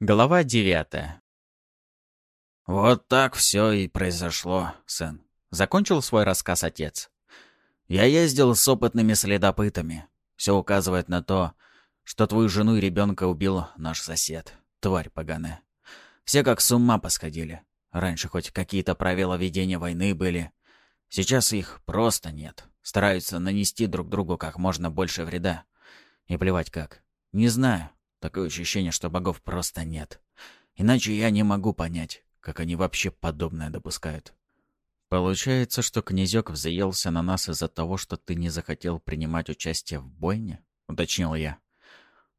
Глава девятая. «Вот так все и произошло, сын», — закончил свой рассказ отец. «Я ездил с опытными следопытами. Все указывает на то, что твою жену и ребенка убил наш сосед, тварь поганая. Все как с ума посходили. Раньше хоть какие-то правила ведения войны были. Сейчас их просто нет. Стараются нанести друг другу как можно больше вреда. И плевать как. Не знаю, Такое ощущение, что богов просто нет. Иначе я не могу понять, как они вообще подобное допускают. Получается, что князек взъелся на нас из-за того, что ты не захотел принимать участие в бойне? Уточнил я.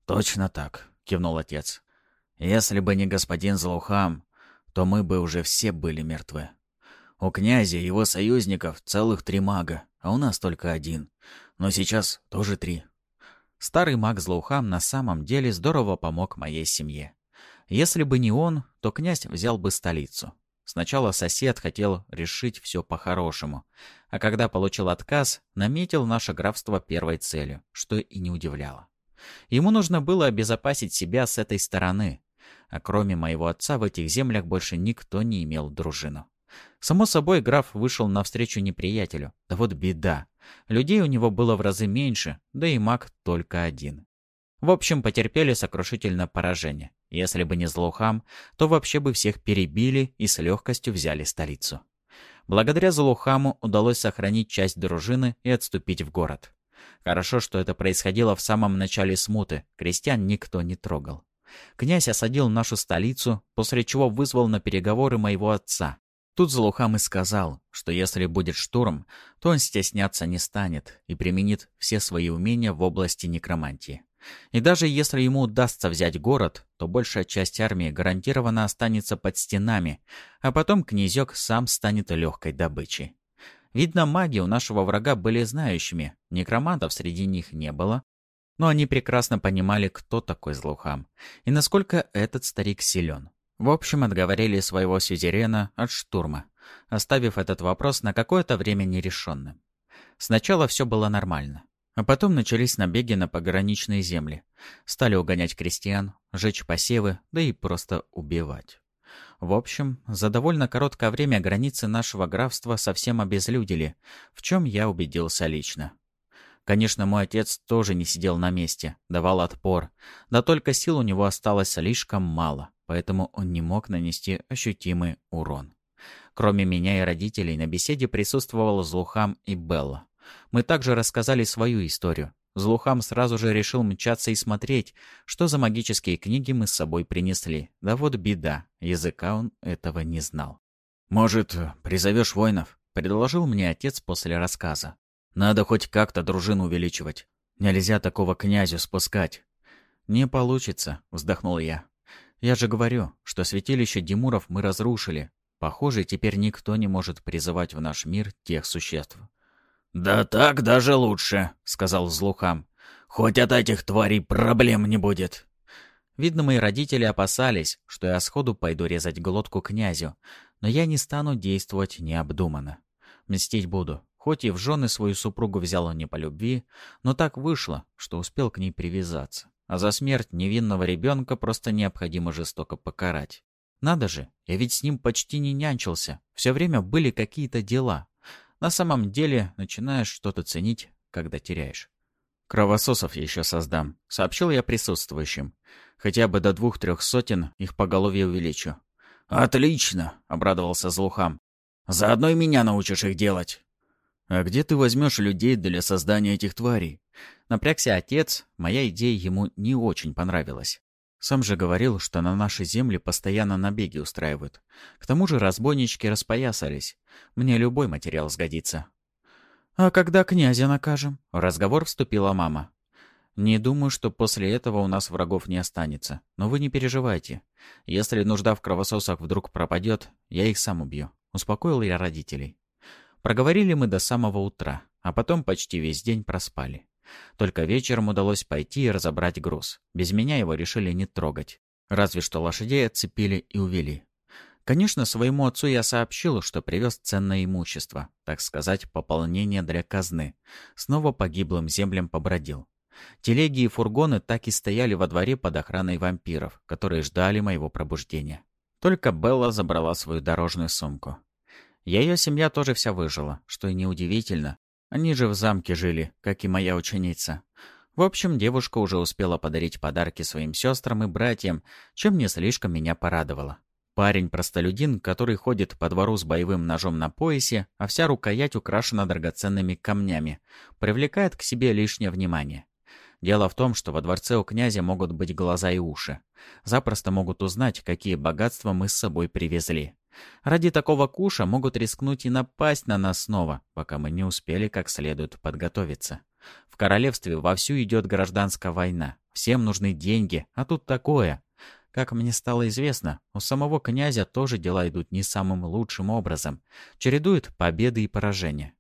Точно так, кивнул отец. Если бы не господин Злухам, то мы бы уже все были мертвы. У князя и его союзников целых три мага, а у нас только один. Но сейчас тоже три. Старый маг Злоухам на самом деле здорово помог моей семье. Если бы не он, то князь взял бы столицу. Сначала сосед хотел решить все по-хорошему, а когда получил отказ, наметил наше графство первой целью, что и не удивляло. Ему нужно было обезопасить себя с этой стороны, а кроме моего отца в этих землях больше никто не имел дружину. Само собой, граф вышел навстречу неприятелю. Да вот беда. Людей у него было в разы меньше, да и маг только один. В общем, потерпели сокрушительное поражение. Если бы не Злухам, то вообще бы всех перебили и с легкостью взяли столицу. Благодаря Злухаму удалось сохранить часть дружины и отступить в город. Хорошо, что это происходило в самом начале смуты, крестьян никто не трогал. Князь осадил нашу столицу, после чего вызвал на переговоры моего отца, Тут Злухам и сказал, что если будет штурм, то он стесняться не станет и применит все свои умения в области некромантии. И даже если ему удастся взять город, то большая часть армии гарантированно останется под стенами, а потом князек сам станет легкой добычей. Видно, маги у нашего врага были знающими, некромантов среди них не было, но они прекрасно понимали, кто такой Злухам и насколько этот старик силен. В общем, отговорили своего сюзерена от штурма, оставив этот вопрос на какое-то время нерешенным. Сначала все было нормально. А потом начались набеги на пограничные земли. Стали угонять крестьян, жечь посевы, да и просто убивать. В общем, за довольно короткое время границы нашего графства совсем обезлюдили, в чем я убедился лично. Конечно, мой отец тоже не сидел на месте, давал отпор, да только сил у него осталось слишком мало поэтому он не мог нанести ощутимый урон. Кроме меня и родителей, на беседе присутствовал Злухам и Белла. Мы также рассказали свою историю. Злухам сразу же решил мчаться и смотреть, что за магические книги мы с собой принесли. Да вот беда, языка он этого не знал. «Может, призовешь воинов?» — предложил мне отец после рассказа. «Надо хоть как-то дружину увеличивать. Нельзя такого князю спускать». «Не получится», — вздохнул я. Я же говорю, что святилище Димуров мы разрушили. Похоже, теперь никто не может призывать в наш мир тех существ. «Да так даже лучше», — сказал Злухам. «Хоть от этих тварей проблем не будет». Видно, мои родители опасались, что я сходу пойду резать глотку князю, но я не стану действовать необдуманно. Мстить буду. Хоть и в жены свою супругу взял не по любви, но так вышло, что успел к ней привязаться. А за смерть невинного ребенка просто необходимо жестоко покарать. Надо же, я ведь с ним почти не нянчился. Все время были какие-то дела. На самом деле начинаешь что-то ценить, когда теряешь. «Кровососов еще создам», — сообщил я присутствующим. «Хотя бы до двух-трех сотен их поголовье увеличу». «Отлично!» — обрадовался Злухам. «Заодно и меня научишь их делать». «А где ты возьмешь людей для создания этих тварей?» Напрягся отец, моя идея ему не очень понравилась. Сам же говорил, что на нашей земле постоянно набеги устраивают. К тому же разбойнички распоясались. Мне любой материал сгодится. «А когда князя накажем?» Разговор вступила мама. «Не думаю, что после этого у нас врагов не останется. Но вы не переживайте. Если нужда в кровососах вдруг пропадет, я их сам убью». Успокоил я родителей. Проговорили мы до самого утра, а потом почти весь день проспали. Только вечером удалось пойти и разобрать груз. Без меня его решили не трогать. Разве что лошадей отцепили и увели. Конечно, своему отцу я сообщил, что привез ценное имущество, так сказать, пополнение для казны. Снова погиблым землям побродил. Телеги и фургоны так и стояли во дворе под охраной вампиров, которые ждали моего пробуждения. Только Белла забрала свою дорожную сумку. Ее семья тоже вся выжила, что и неудивительно. Они же в замке жили, как и моя ученица. В общем, девушка уже успела подарить подарки своим сестрам и братьям, чем не слишком меня порадовало. Парень-простолюдин, который ходит по двору с боевым ножом на поясе, а вся рукоять украшена драгоценными камнями, привлекает к себе лишнее внимание. Дело в том, что во дворце у князя могут быть глаза и уши. Запросто могут узнать, какие богатства мы с собой привезли. Ради такого куша могут рискнуть и напасть на нас снова, пока мы не успели как следует подготовиться. В королевстве вовсю идет гражданская война. Всем нужны деньги, а тут такое. Как мне стало известно, у самого князя тоже дела идут не самым лучшим образом. Чередуют победы и поражения.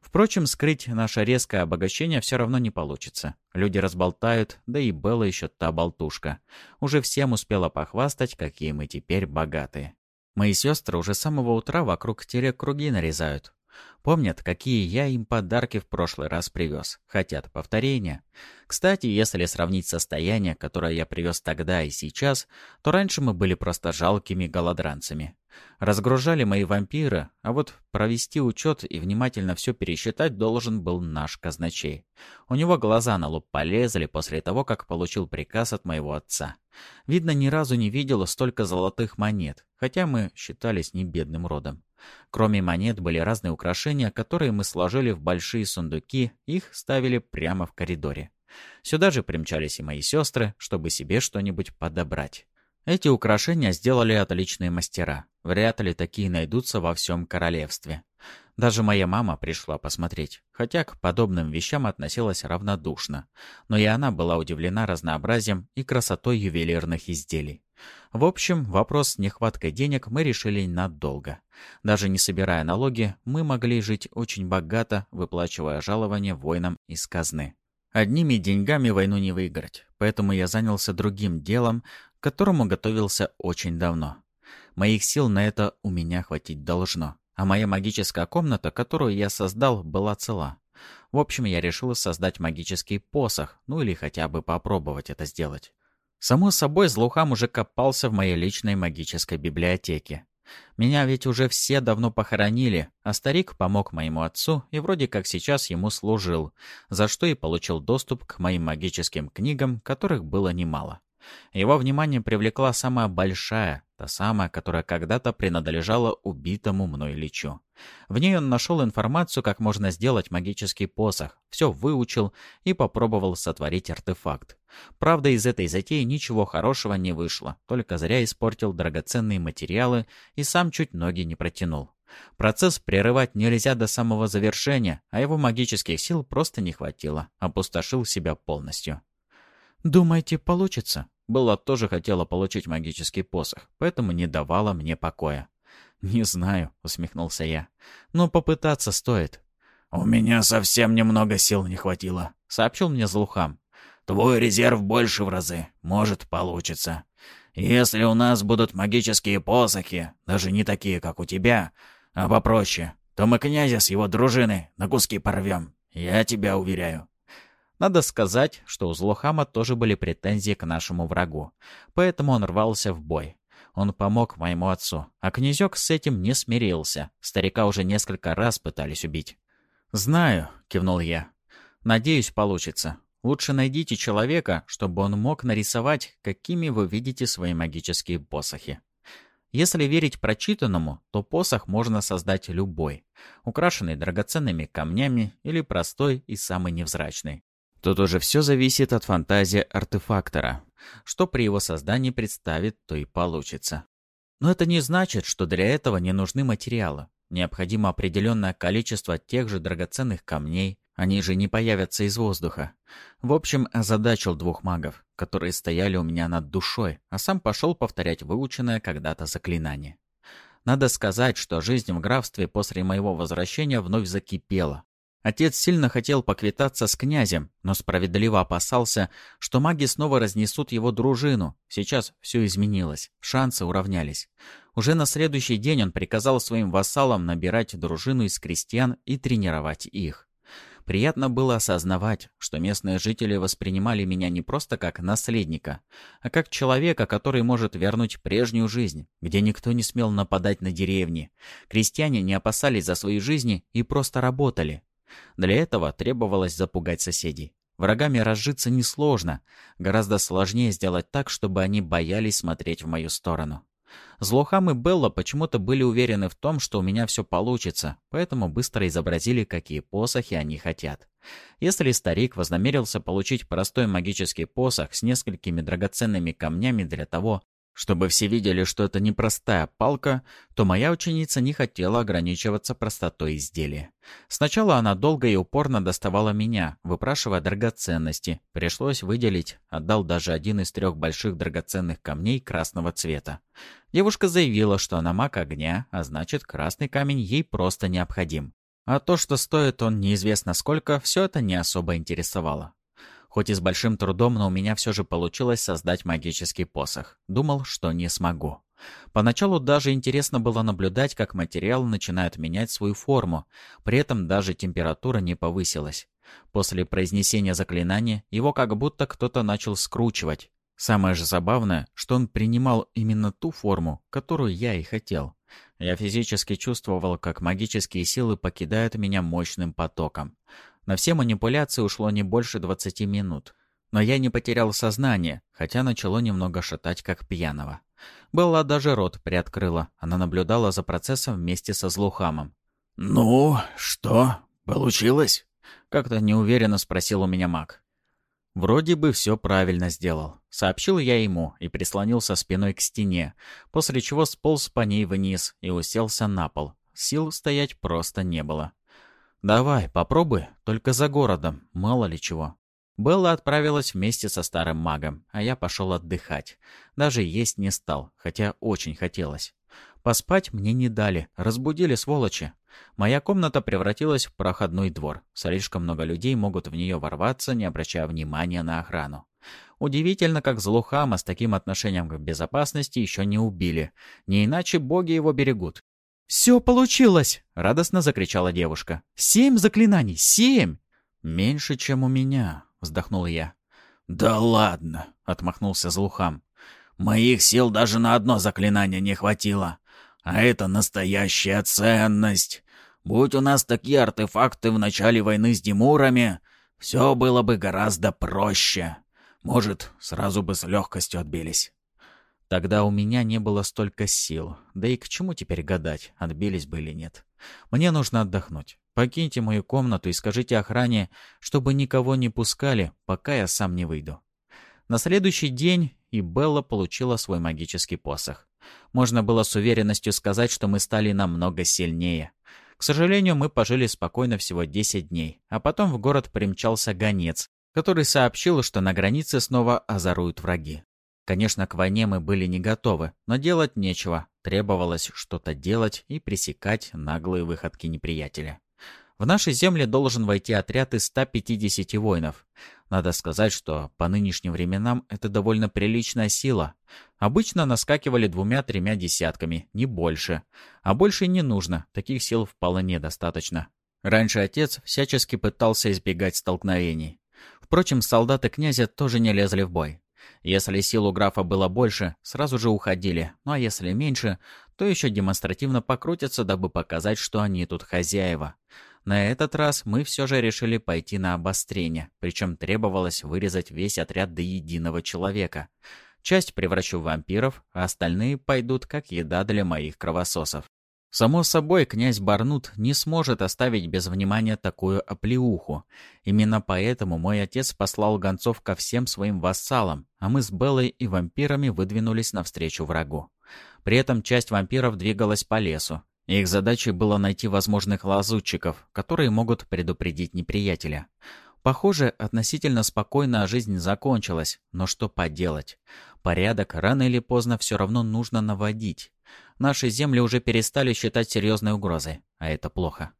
Впрочем, скрыть наше резкое обогащение все равно не получится. Люди разболтают, да и Белла еще та болтушка. Уже всем успела похвастать, какие мы теперь богатые. Мои сестры уже с самого утра вокруг терек круги нарезают. Помнят, какие я им подарки в прошлый раз привез. Хотят повторения. Кстати, если сравнить состояние, которое я привез тогда и сейчас, то раньше мы были просто жалкими голодранцами. Разгружали мои вампиры, а вот провести учет и внимательно все пересчитать должен был наш казначей. У него глаза на лоб полезли после того, как получил приказ от моего отца. Видно, ни разу не видел столько золотых монет, хотя мы считались не бедным родом. Кроме монет были разные украшения, которые мы сложили в большие сундуки, их ставили прямо в коридоре. Сюда же примчались и мои сестры, чтобы себе что-нибудь подобрать. Эти украшения сделали отличные мастера. Вряд ли такие найдутся во всем королевстве. Даже моя мама пришла посмотреть, хотя к подобным вещам относилась равнодушно. Но и она была удивлена разнообразием и красотой ювелирных изделий. В общем, вопрос с нехваткой денег мы решили надолго. Даже не собирая налоги, мы могли жить очень богато, выплачивая жалования воинам из казны. Одними деньгами войну не выиграть, поэтому я занялся другим делом, к которому готовился очень давно. Моих сил на это у меня хватить должно, а моя магическая комната, которую я создал, была цела. В общем, я решил создать магический посох, ну или хотя бы попробовать это сделать. Само собой, Злухам уже копался в моей личной магической библиотеке. Меня ведь уже все давно похоронили, а старик помог моему отцу и вроде как сейчас ему служил, за что и получил доступ к моим магическим книгам, которых было немало. Его внимание привлекла самая большая, та самая, которая когда-то принадлежала убитому мной личу. В ней он нашел информацию, как можно сделать магический посох, все выучил и попробовал сотворить артефакт. Правда, из этой затеи ничего хорошего не вышло, только зря испортил драгоценные материалы и сам чуть ноги не протянул. Процесс прерывать нельзя до самого завершения, а его магических сил просто не хватило, опустошил себя полностью. «Думаете, получится?» Белла тоже хотела получить магический посох, поэтому не давала мне покоя. «Не знаю», — усмехнулся я. «Но попытаться стоит». «У меня совсем немного сил не хватило», — сообщил мне Злухам. «Твой резерв больше в разы. Может, получится. Если у нас будут магические посохи, даже не такие, как у тебя, а попроще, то мы князя с его дружины на куски порвем. Я тебя уверяю». Надо сказать, что у Злохама тоже были претензии к нашему врагу, поэтому он рвался в бой. Он помог моему отцу, а князек с этим не смирился. Старика уже несколько раз пытались убить. «Знаю», — кивнул я. «Надеюсь, получится. Лучше найдите человека, чтобы он мог нарисовать, какими вы видите свои магические посохи. Если верить прочитанному, то посох можно создать любой, украшенный драгоценными камнями или простой и самый невзрачный. Тут уже все зависит от фантазии артефактора. Что при его создании представит, то и получится. Но это не значит, что для этого не нужны материалы. Необходимо определенное количество тех же драгоценных камней, они же не появятся из воздуха. В общем, озадачил двух магов, которые стояли у меня над душой, а сам пошел повторять выученное когда-то заклинание. Надо сказать, что жизнь в графстве после моего возвращения вновь закипела. Отец сильно хотел поквитаться с князем, но справедливо опасался, что маги снова разнесут его дружину. Сейчас все изменилось, шансы уравнялись. Уже на следующий день он приказал своим вассалам набирать дружину из крестьян и тренировать их. Приятно было осознавать, что местные жители воспринимали меня не просто как наследника, а как человека, который может вернуть прежнюю жизнь, где никто не смел нападать на деревни. Крестьяне не опасались за свои жизни и просто работали. Для этого требовалось запугать соседей. Врагами разжиться несложно, гораздо сложнее сделать так, чтобы они боялись смотреть в мою сторону. Злохам и Белла почему-то были уверены в том, что у меня все получится, поэтому быстро изобразили, какие посохи они хотят. Если старик вознамерился получить простой магический посох с несколькими драгоценными камнями для того, чтобы все видели, что это не простая палка, то моя ученица не хотела ограничиваться простотой изделия. Сначала она долго и упорно доставала меня, выпрашивая драгоценности. Пришлось выделить, отдал даже один из трех больших драгоценных камней красного цвета. Девушка заявила, что она маг огня, а значит, красный камень ей просто необходим. А то, что стоит он неизвестно сколько, все это не особо интересовало. Хоть и с большим трудом, но у меня все же получилось создать магический посох. Думал, что не смогу. Поначалу даже интересно было наблюдать, как материал начинает менять свою форму, при этом даже температура не повысилась. После произнесения заклинания его как будто кто-то начал скручивать. Самое же забавное, что он принимал именно ту форму, которую я и хотел. Я физически чувствовал, как магические силы покидают меня мощным потоком. На все манипуляции ушло не больше 20 минут. Но я не потерял сознание, хотя начало немного шатать, как пьяного. Белла даже рот приоткрыла. Она наблюдала за процессом вместе со Злухамом. «Ну, что? Получилось?» Как-то неуверенно спросил у меня маг. Вроде бы все правильно сделал. Сообщил я ему и прислонился спиной к стене, после чего сполз по ней вниз и уселся на пол. Сил стоять просто не было. «Давай, попробуй, только за городом, мало ли чего». Белла отправилась вместе со старым магом, а я пошел отдыхать. Даже есть не стал, хотя очень хотелось. Поспать мне не дали, разбудили сволочи. Моя комната превратилась в проходной двор. Слишком много людей могут в нее ворваться, не обращая внимания на охрану. Удивительно, как Злухама с таким отношением к безопасности еще не убили. Не иначе боги его берегут. «Все получилось!» — радостно закричала девушка. «Семь заклинаний! Семь!» «Меньше, чем у меня», — вздохнул я. «Да ладно!» — отмахнулся Злухам. «Моих сил даже на одно заклинание не хватило. А это настоящая ценность. Будь у нас такие артефакты в начале войны с Димурами, все было бы гораздо проще. Может, сразу бы с легкостью отбились». Тогда у меня не было столько сил. Да и к чему теперь гадать, отбились бы или нет. Мне нужно отдохнуть. Покиньте мою комнату и скажите охране, чтобы никого не пускали, пока я сам не выйду. На следующий день и Белла получила свой магический посох. Можно было с уверенностью сказать, что мы стали намного сильнее. К сожалению, мы пожили спокойно всего 10 дней, а потом в город примчался гонец, который сообщил, что на границе снова озоруют враги. Конечно, к войне мы были не готовы, но делать нечего. Требовалось что-то делать и пресекать наглые выходки неприятеля. В наши земли должен войти отряд из 150 воинов. Надо сказать, что по нынешним временам это довольно приличная сила. Обычно наскакивали двумя-тремя десятками, не больше. А больше не нужно, таких сил вполне достаточно. Раньше отец всячески пытался избегать столкновений. Впрочем, солдаты князя тоже не лезли в бой. Если сил у графа было больше, сразу же уходили, ну а если меньше, то еще демонстративно покрутятся, дабы показать, что они тут хозяева. На этот раз мы все же решили пойти на обострение, причем требовалось вырезать весь отряд до единого человека. Часть превращу в вампиров, а остальные пойдут как еда для моих кровососов. Само собой, князь Барнут не сможет оставить без внимания такую оплеуху. Именно поэтому мой отец послал гонцов ко всем своим вассалам, а мы с Беллой и вампирами выдвинулись навстречу врагу. При этом часть вампиров двигалась по лесу. Их задачей было найти возможных лазутчиков, которые могут предупредить неприятеля. Похоже, относительно спокойно жизнь закончилась, но что поделать? Порядок рано или поздно все равно нужно наводить. Наши земли уже перестали считать серьезной угрозой, а это плохо.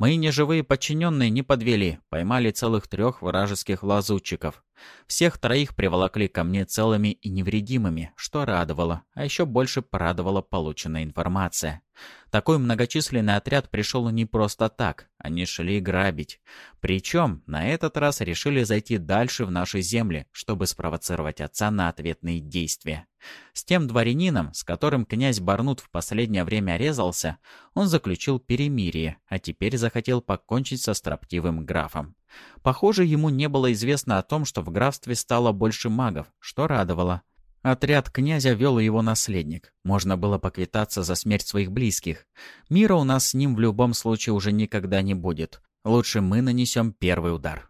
Мои неживые подчиненные не подвели, поймали целых трех вражеских лазутчиков. Всех троих приволокли ко мне целыми и невредимыми, что радовало, а еще больше порадовала полученная информация. Такой многочисленный отряд пришел не просто так, они шли грабить. Причем на этот раз решили зайти дальше в наши земли, чтобы спровоцировать отца на ответные действия. С тем дворянином, с которым князь Барнут в последнее время резался, он заключил перемирие, а теперь захотел покончить со строптивым графом. Похоже, ему не было известно о том, что в графстве стало больше магов, что радовало. Отряд князя вел его наследник. Можно было поквитаться за смерть своих близких. Мира у нас с ним в любом случае уже никогда не будет. Лучше мы нанесем первый удар.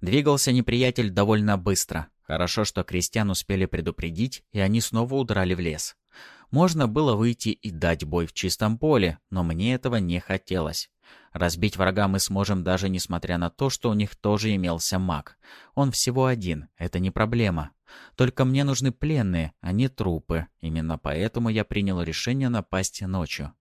Двигался неприятель довольно быстро. Хорошо, что крестьян успели предупредить, и они снова удрали в лес. Можно было выйти и дать бой в чистом поле, но мне этого не хотелось. Разбить врага мы сможем даже несмотря на то, что у них тоже имелся маг. Он всего один, это не проблема. Только мне нужны пленные, а не трупы. Именно поэтому я принял решение напасть ночью.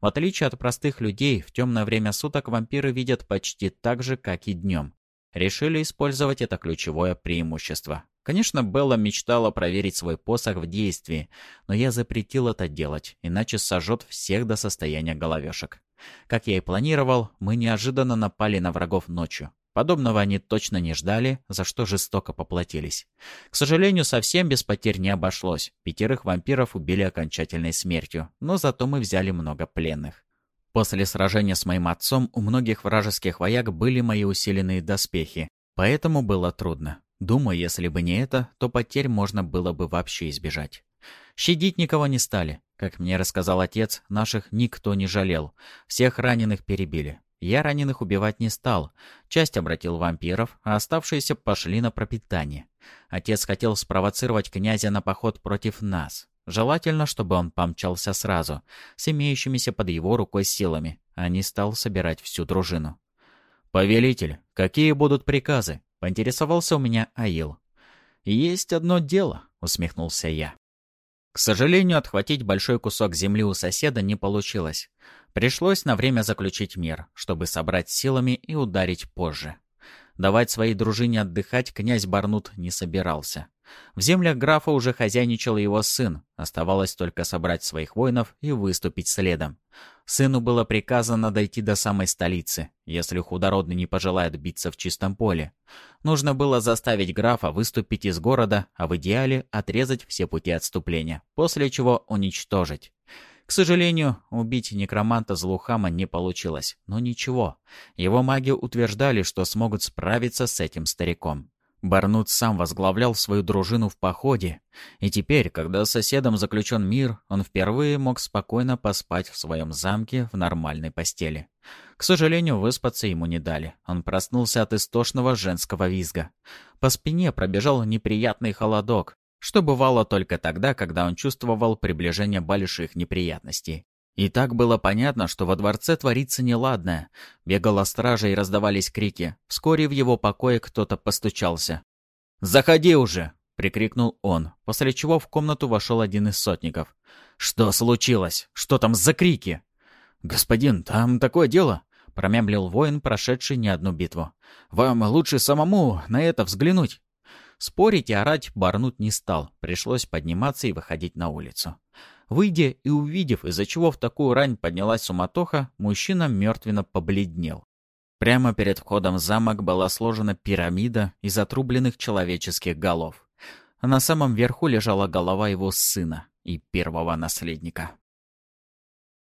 В отличие от простых людей, в темное время суток вампиры видят почти так же, как и днем. Решили использовать это ключевое преимущество. Конечно, Белла мечтала проверить свой посох в действии, но я запретил это делать, иначе сожжет всех до состояния головешек. Как я и планировал, мы неожиданно напали на врагов ночью. Подобного они точно не ждали, за что жестоко поплатились. К сожалению, совсем без потерь не обошлось. Пятерых вампиров убили окончательной смертью, но зато мы взяли много пленных. После сражения с моим отцом у многих вражеских вояк были мои усиленные доспехи, поэтому было трудно. Думаю, если бы не это, то потерь можно было бы вообще избежать. Щадить никого не стали. Как мне рассказал отец, наших никто не жалел. Всех раненых перебили. Я раненых убивать не стал. Часть обратил вампиров, а оставшиеся пошли на пропитание. Отец хотел спровоцировать князя на поход против нас. Желательно, чтобы он помчался сразу, с имеющимися под его рукой силами, а не стал собирать всю дружину. «Повелитель, какие будут приказы?» — поинтересовался у меня Аил. «Есть одно дело», — усмехнулся я. К сожалению, отхватить большой кусок земли у соседа не получилось. Пришлось на время заключить мир, чтобы собрать силами и ударить позже. Давать своей дружине отдыхать князь Барнут не собирался. В землях графа уже хозяйничал его сын, оставалось только собрать своих воинов и выступить следом. Сыну было приказано дойти до самой столицы, если худородный не пожелает биться в чистом поле. Нужно было заставить графа выступить из города, а в идеале отрезать все пути отступления, после чего уничтожить. К сожалению, убить некроманта Злухама не получилось, но ничего. Его маги утверждали, что смогут справиться с этим стариком. Барнут сам возглавлял свою дружину в походе, и теперь, когда с соседом заключен мир, он впервые мог спокойно поспать в своем замке в нормальной постели. К сожалению, выспаться ему не дали. Он проснулся от истошного женского визга. По спине пробежал неприятный холодок, что бывало только тогда, когда он чувствовал приближение больших неприятностей. И так было понятно, что во дворце творится неладное. Бегала стража и раздавались крики. Вскоре в его покое кто-то постучался. «Заходи уже!» — прикрикнул он, после чего в комнату вошел один из сотников. «Что случилось? Что там за крики?» «Господин, там такое дело!» — промямлил воин, прошедший не одну битву. «Вам лучше самому на это взглянуть!» Спорить и орать Барнут не стал, пришлось подниматься и выходить на улицу. Выйдя и увидев, из-за чего в такую рань поднялась суматоха, мужчина мертвенно побледнел. Прямо перед входом в замок была сложена пирамида из отрубленных человеческих голов. На самом верху лежала голова его сына и первого наследника.